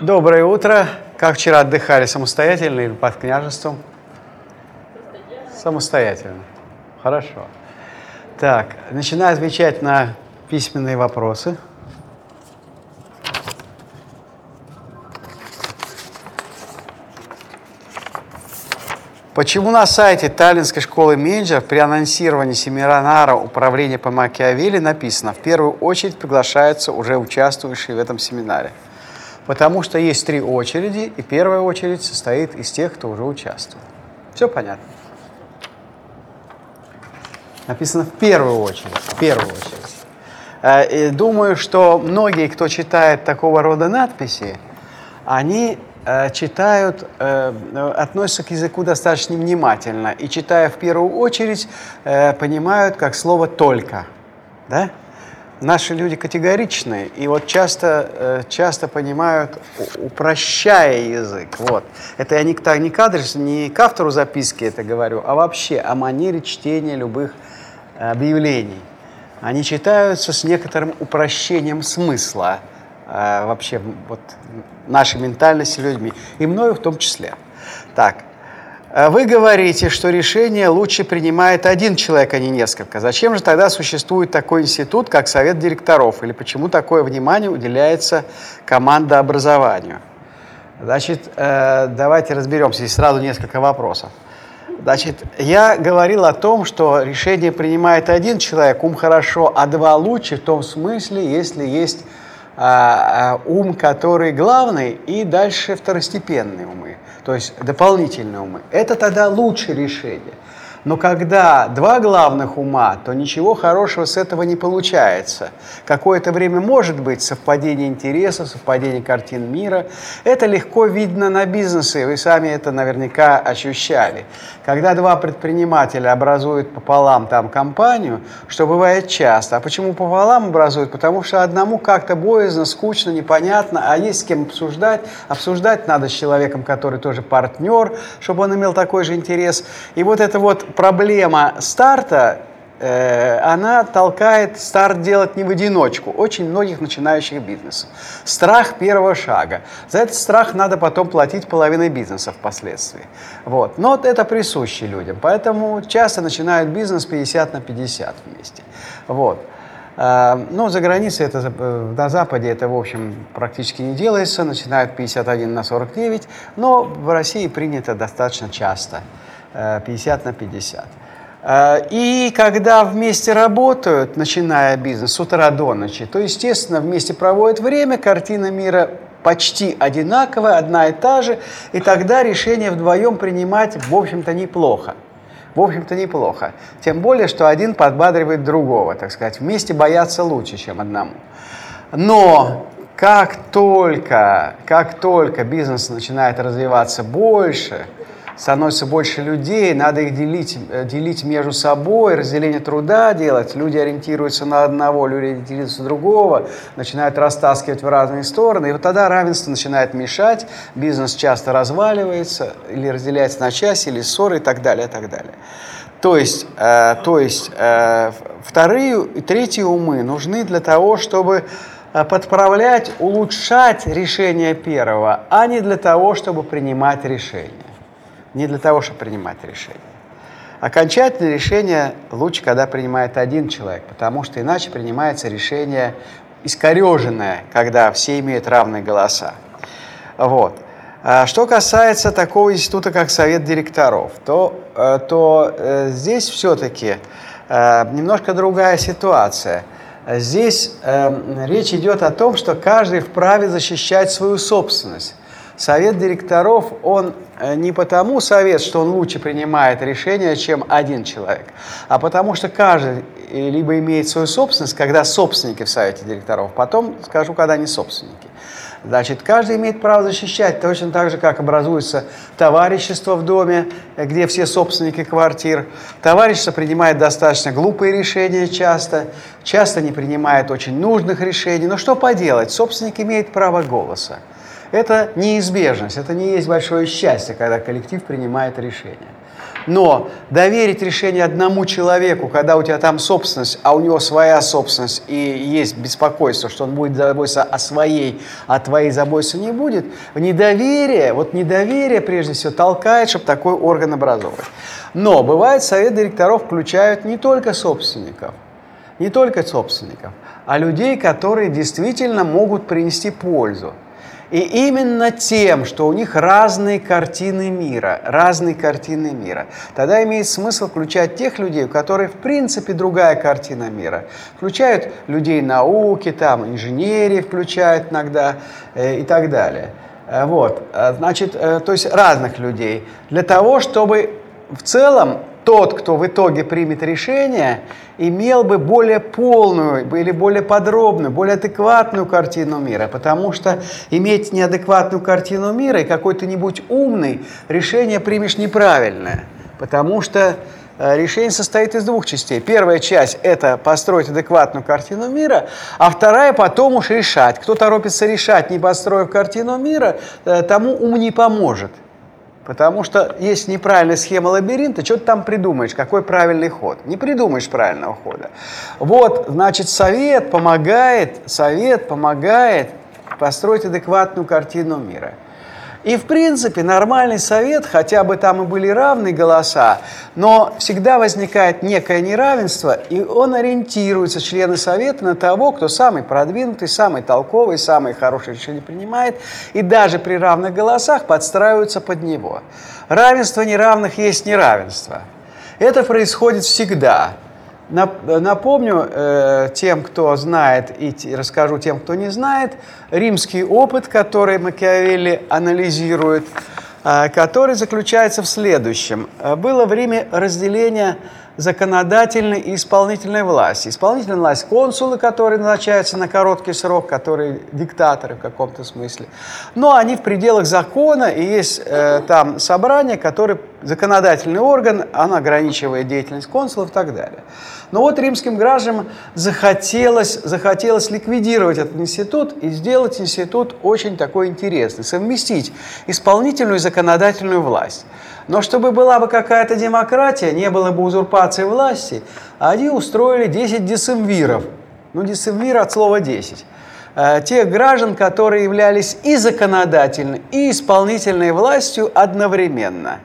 Доброе утро. Как вчера отдыхали? Самостоятельно или под княжеством? Самостоятельно. Хорошо. Так, начинаю отвечать на письменные вопросы. Почему на сайте Таллинской школы менеджеров при анонсировании семинара управления по Макиавелли написано, в первую очередь приглашаются уже участвующие в этом семинаре? Потому что есть три очереди, и первая очередь состоит из тех, кто уже участвует. Все понятно? Написано в первую очередь. В первую очередь. Э, и думаю, что многие, кто читает такого рода надписи, они Э, читают, э, относятся к языку достаточно внимательно и, читая в первую очередь, понимают как слово «только». Да? Наши люди категоричные и вот часто, часто понимают, упрощая язык. Вот. Это я не, не к адресу, не к автору записки это говорю, а вообще о манере чтения любых объявлений. Они читаются с некоторым упрощением смысла вообще вот нашей ментальности людьми, и мною в том числе. Так, э, вы говорите, что решение лучше принимает один человек, а не несколько. Зачем же тогда существует такой институт, как совет директоров? Или почему такое внимание уделяется командообразованию? Значит, э, давайте разберемся. Здесь сразу несколько вопросов. Значит, я говорил о том, что решение принимает один человек, ум хорошо, а два лучше в том смысле, если есть а, а, ум, который главный, и дальше второстепенные умы, то есть дополнительные умы. Это тогда лучшее решение. Но когда два главных ума, то ничего хорошего с этого не получается. Какое-то время может быть совпадение интересов, совпадение картин мира. Это легко видно на бизнесе, вы сами это наверняка ощущали. Когда два предпринимателя образуют пополам там компанию, что бывает часто. А почему пополам образуют? Потому что одному как-то боязно, скучно, непонятно, а есть с кем обсуждать. Обсуждать надо с человеком, который тоже партнер, чтобы он имел такой же интерес. И вот это вот проблема старта, э, она толкает старт делать не в одиночку. Очень многих начинающих бизнесов. Страх первого шага. За этот страх надо потом платить половиной бизнеса впоследствии. Вот. Но вот это присуще людям. Поэтому часто начинают бизнес 50 на 50 вместе. Вот. Э, ну, за границей, это, э, на Западе это, в общем, практически не делается, начинают 51 на 49, но в России принято достаточно часто. 50 на 50. Э, и когда вместе работают, начиная бизнес с утра до ночи, то, естественно, вместе проводят время, картина мира почти одинаковая, одна и та же, и тогда решение вдвоем принимать, в общем-то, неплохо. В общем-то, неплохо. Тем более, что один подбадривает другого, так сказать. Вместе бояться лучше, чем одному. Но как только, как только бизнес начинает развиваться больше – становится больше людей, надо их делить, э, делить между собой, разделение труда делать. Люди ориентируются на одного, люди ориентируются на другого, начинают растаскивать в разные стороны. И вот тогда равенство начинает мешать, бизнес часто разваливается, или разделяется на части, или ссоры и так далее, и так далее. То есть, э, то есть э, вторые и третьи умы нужны для того, чтобы э, подправлять, улучшать решение первого, а не для того, чтобы принимать решение не для того, чтобы принимать решение. Окончательное решение лучше, когда принимает один человек, потому что иначе принимается решение искореженное, когда все имеют равные голоса. Вот. А что касается такого института, как совет директоров, то, э, то э, здесь все-таки э, немножко другая ситуация. Здесь речь идет о том, что каждый вправе защищать свою собственность. Совет директоров, он э, не потому совет, что он лучше принимает решения, чем один человек, а потому что каждый э, либо имеет свою собственность, когда собственники в совете директоров, потом скажу, когда не собственники. Значит, каждый имеет право защищать, точно так же, как образуется товарищество в доме, где все собственники квартир. Товарищество принимает достаточно глупые решения часто, часто не принимает очень нужных решений. Но что поделать, собственник имеет право голоса. Это неизбежность, это не есть большое счастье, когда коллектив принимает решение. Но доверить решение одному человеку, когда у тебя там собственность, а у него своя собственность, и есть беспокойство, что он будет заботиться о своей, а твоей заботиться не будет, недоверие, вот недоверие прежде всего толкает, чтобы такой орган образовывать. Но бывает, совет директоров включают не только собственников, не только собственников, а людей, которые действительно могут принести пользу. И именно тем, что у них разные картины мира, разные картины мира, тогда имеет смысл включать тех людей, у которых в принципе другая картина мира. Включают людей науки, там, инженерии включают иногда э, и так далее. Э, вот, э, значит, э, то есть разных людей. Для того, чтобы в целом тот, кто в итоге примет решение, имел бы более полную или более подробную, более адекватную картину мира. Потому что иметь неадекватную картину мира и какой-то-нибудь умный, решение примешь неправильное. Потому что э, решение состоит из двух частей. Первая часть – это построить адекватную картину мира, а вторая – потом уж решать. Кто торопится решать, не построив картину мира, э, тому ум не поможет. Потому что есть неправильная схема лабиринта, что ты там придумаешь, какой правильный ход. Не придумаешь правильного хода. Вот, значит, совет помогает, совет помогает построить адекватную картину мира. И, в принципе, нормальный совет, хотя бы там и были равные голоса, но всегда возникает некое неравенство, и он ориентируется, члены совета, на того, кто самый продвинутый, самый толковый, самый хороший решение принимает, и даже при равных голосах подстраиваются под него. Равенство неравных есть неравенство. Это происходит всегда. Напомню э, тем, кто знает, и расскажу тем, кто не знает, римский опыт, который Макиавелли анализирует, э, который заключается в следующем. Было в Риме разделение законодательной и исполнительной власти. Исполнительная власть – консулы, которые назначаются на короткий срок, которые диктаторы в каком-то смысле. Но они в пределах закона, и есть э, там собрание, которое законодательный орган, оно ограничивает деятельность консулов и так далее. Но вот римским гражданам захотелось, захотелось ликвидировать этот институт и сделать институт очень такой интересный, совместить исполнительную и законодательную власть. Но чтобы была бы какая-то демократия, не было бы узурпации власти, они устроили 10 десемвиров. Ну, десемвир от слова 10 э, тех граждан, которые являлись и законодательной, и исполнительной властью одновременно.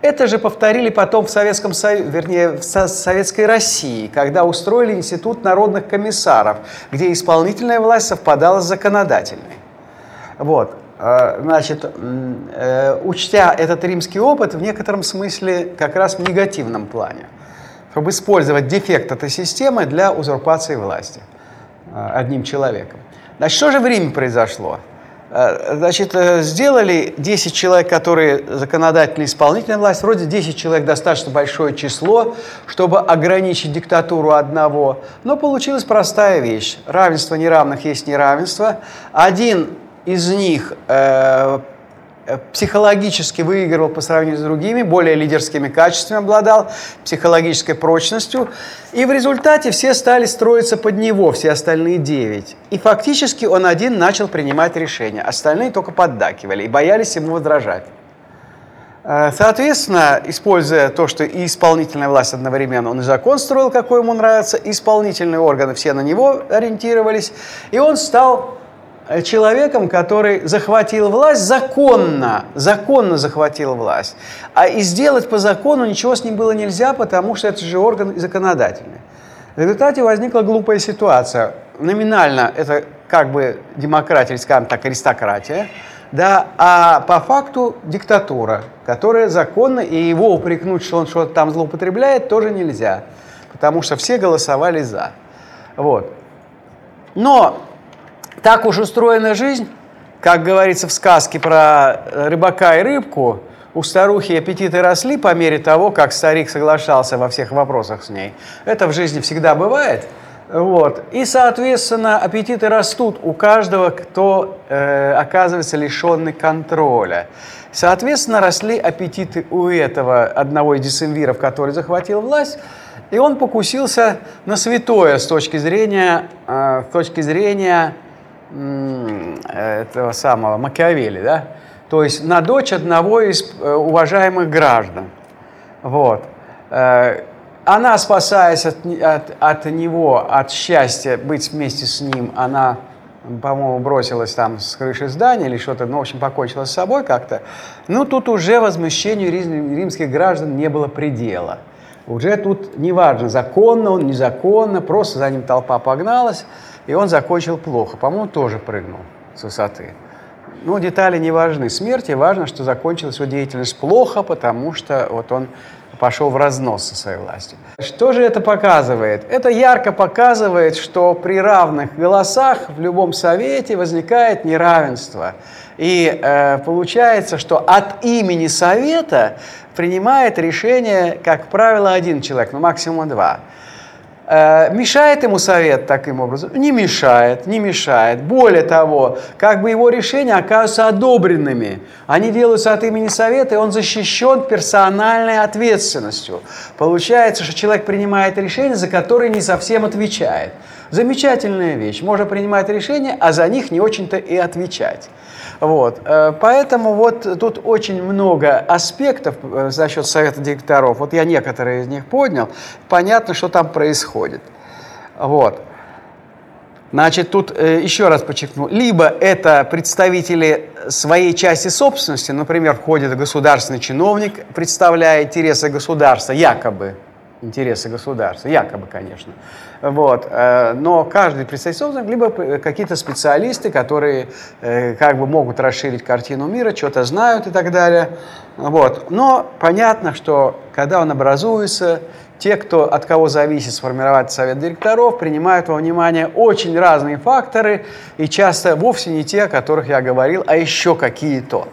Это же повторили потом в Советском Союзе, вернее, в Советской России, когда устроили Институт народных комиссаров, где исполнительная власть совпадала с законодательной. Вот. А, значит, э, учтя этот римский опыт в некотором смысле как раз в негативном плане, чтобы использовать дефект этой системы для узурпации власти а, одним человеком. Значит, что же в Риме произошло? А, значит, э, сделали 10 человек, которые законодательная исполнительная власть, вроде 10 человек достаточно большое число, чтобы ограничить диктатуру одного, но получилась простая вещь. Равенство неравных есть неравенство. Один из них э, э, психологически выигрывал по сравнению с другими, более лидерскими качествами обладал, психологической прочностью. И в результате все стали строиться под него, все остальные девять. И фактически он один начал принимать решения. Остальные только поддакивали и боялись ему возражать. Э, соответственно, используя то, что и исполнительная власть одновременно, он и закон строил, какой ему нравится, исполнительные органы все на него ориентировались, и он стал человеком, который захватил власть законно, законно захватил власть. А и сделать по закону ничего с ним было нельзя, потому что это же орган законодательный. В результате возникла глупая ситуация. Номинально это как бы демократия, скажем так, аристократия, да, а по факту диктатура, которая законно, и его упрекнуть, что он что-то там злоупотребляет, тоже нельзя, потому что все голосовали за. Вот. Но так уж устроена жизнь, как говорится в сказке про рыбака и рыбку, у старухи аппетиты росли по мере того, как старик соглашался во всех вопросах с ней. Это в жизни всегда бывает. Вот. И, соответственно, аппетиты растут у каждого, кто э, оказывается лишенный контроля. Соответственно, росли аппетиты у этого одного из десемвиров, который захватил власть, и он покусился на святое с точки зрения, э, с точки зрения этого самого Макиавелли, да? то есть на дочь одного из э, уважаемых граждан. Вот. Э, она, спасаясь от, от, от него, от счастья быть вместе с ним, она, по-моему, бросилась там с крыши здания или что-то, ну, в общем, покончила с собой как-то. Ну, тут уже возмущению римских граждан не было предела. Уже тут неважно, законно он, незаконно, просто за ним толпа погналась, и он закончил плохо. По-моему, тоже прыгнул с высоты. Ну, детали не важны. Смерти важно, что закончилась его деятельность плохо, потому что вот он пошел в разнос со своей властью. Что же это показывает? Это ярко показывает, что при равных голосах в любом совете возникает неравенство. И э, получается, что от имени совета принимает решение, как правило, один человек, ну максимум два. Э, мешает ему совет таким образом? Не мешает, не мешает. Более того, как бы его решения оказываются одобренными. Они делаются от имени совета, и он защищен персональной ответственностью. Получается, что человек принимает решения, за которые не совсем отвечает. Замечательная вещь. Можно принимать решения, а за них не очень-то и отвечать. Вот. Э, поэтому вот тут очень много аспектов э, за счет совета директоров. Вот я некоторые из них поднял. Понятно, что там происходит. Вот. Значит, тут э, еще раз подчеркну, либо это представители своей части собственности, например, входит государственный чиновник, представляя интересы государства, якобы, интересы государства, якобы, конечно. Вот. Э, но каждый представитель либо какие-то специалисты, которые э, как бы могут расширить картину мира, что-то знают и так далее. Вот. Но понятно, что когда он образуется, те, кто, от кого зависит сформировать совет директоров, принимают во внимание очень разные факторы и часто вовсе не те, о которых я говорил, а еще какие-то.